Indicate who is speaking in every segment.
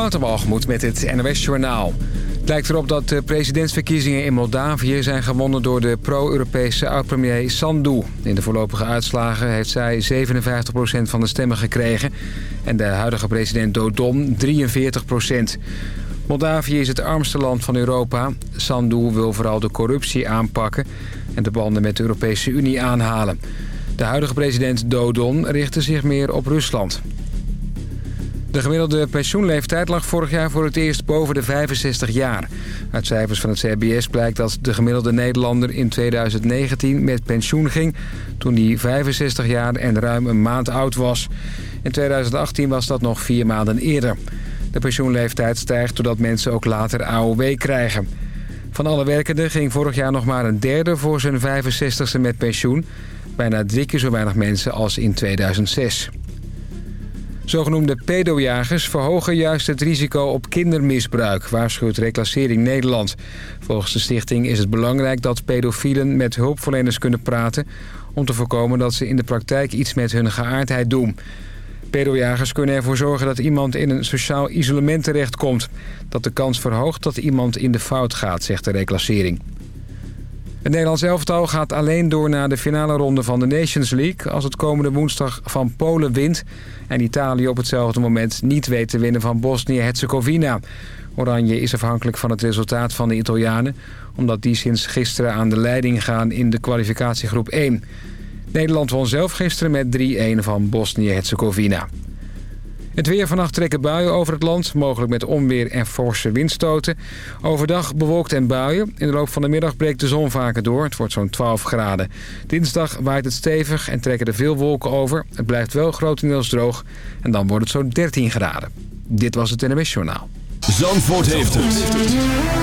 Speaker 1: Waterwalgemoed met het NOS Journaal. Het lijkt erop dat de presidentsverkiezingen in Moldavië zijn gewonnen door de pro-Europese oud-premier Sandu. In de voorlopige uitslagen heeft zij 57% van de stemmen gekregen en de huidige president Dodon 43%. Moldavië is het armste land van Europa. Sandu wil vooral de corruptie aanpakken en de banden met de Europese Unie aanhalen. De huidige president Dodon richtte zich meer op Rusland. De gemiddelde pensioenleeftijd lag vorig jaar voor het eerst boven de 65 jaar. Uit cijfers van het CBS blijkt dat de gemiddelde Nederlander in 2019 met pensioen ging... toen hij 65 jaar en ruim een maand oud was. In 2018 was dat nog vier maanden eerder. De pensioenleeftijd stijgt doordat mensen ook later AOW krijgen. Van alle werkenden ging vorig jaar nog maar een derde voor zijn 65ste met pensioen. Bijna drie keer zo weinig mensen als in 2006. Zogenoemde pedojagers verhogen juist het risico op kindermisbruik, waarschuwt Reclassering Nederland. Volgens de stichting is het belangrijk dat pedofielen met hulpverleners kunnen praten... om te voorkomen dat ze in de praktijk iets met hun geaardheid doen. Pedojagers kunnen ervoor zorgen dat iemand in een sociaal isolement terechtkomt. Dat de kans verhoogt dat iemand in de fout gaat, zegt de reclassering. Het Nederlands elftal gaat alleen door naar de finale ronde van de Nations League... als het komende woensdag van Polen wint... en Italië op hetzelfde moment niet weet te winnen van Bosnië-Herzegovina. Oranje is afhankelijk van het resultaat van de Italianen... omdat die sinds gisteren aan de leiding gaan in de kwalificatiegroep 1. Nederland won zelf gisteren met 3-1 van Bosnië-Herzegovina. Het weer vannacht trekken buien over het land, mogelijk met onweer en forse windstoten. Overdag bewolkt en buien. In de loop van de middag breekt de zon vaker door. Het wordt zo'n 12 graden. Dinsdag waait het stevig en trekken er veel wolken over. Het blijft wel grotendeels droog en dan wordt het zo'n 13 graden. Dit was het NMS Journaal.
Speaker 2: Zandvoort heeft het.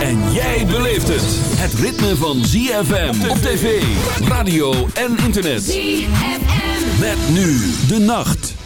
Speaker 2: En jij beleeft het. Het ritme van ZFM op tv, radio en internet. ZFM. Met nu de nacht.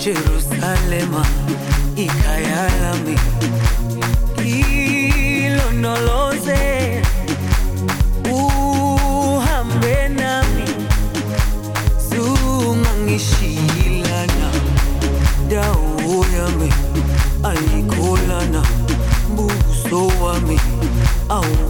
Speaker 3: Jerusalema ikayalami. Ilonoloze uhambe nami sungangishilana dawo yami ayikolana buso wami
Speaker 2: awu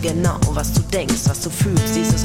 Speaker 4: genau, was du denkst, was du fühlst. Dieses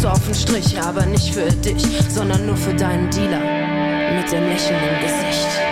Speaker 4: so auf den Strich, aber nicht für dich, sondern nur für deinen Dealer mit dem lächelnden Gesicht.